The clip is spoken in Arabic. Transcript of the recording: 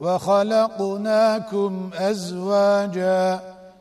وخلقناكم أزواجاً